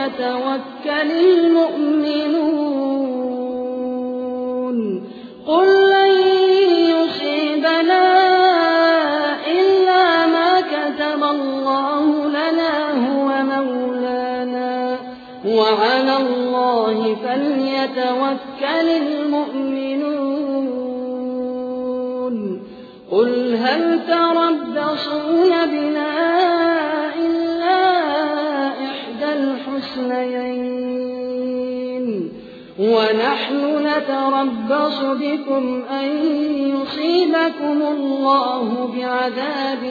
فليتوكل المؤمنون. قل لن يصيبنا إلا ما كتب الله لنا هو مولانا. وعلى الله فليتوكل المؤمنون. قل هل تربصون ونحن نتربص بكم أن يصيبكم الله بعذاب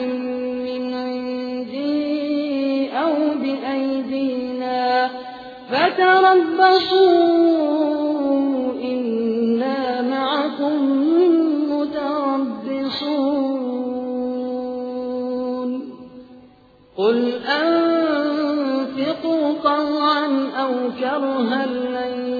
من عندي أو بأيدينا. فتربصوا إنا معكم متربصون. قل أنفقوا طوعا أو كرها لن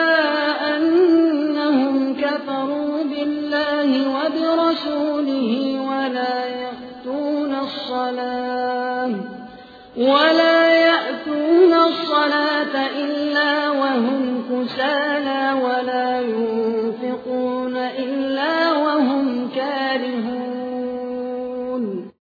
ولا يأتون الصلاة إلا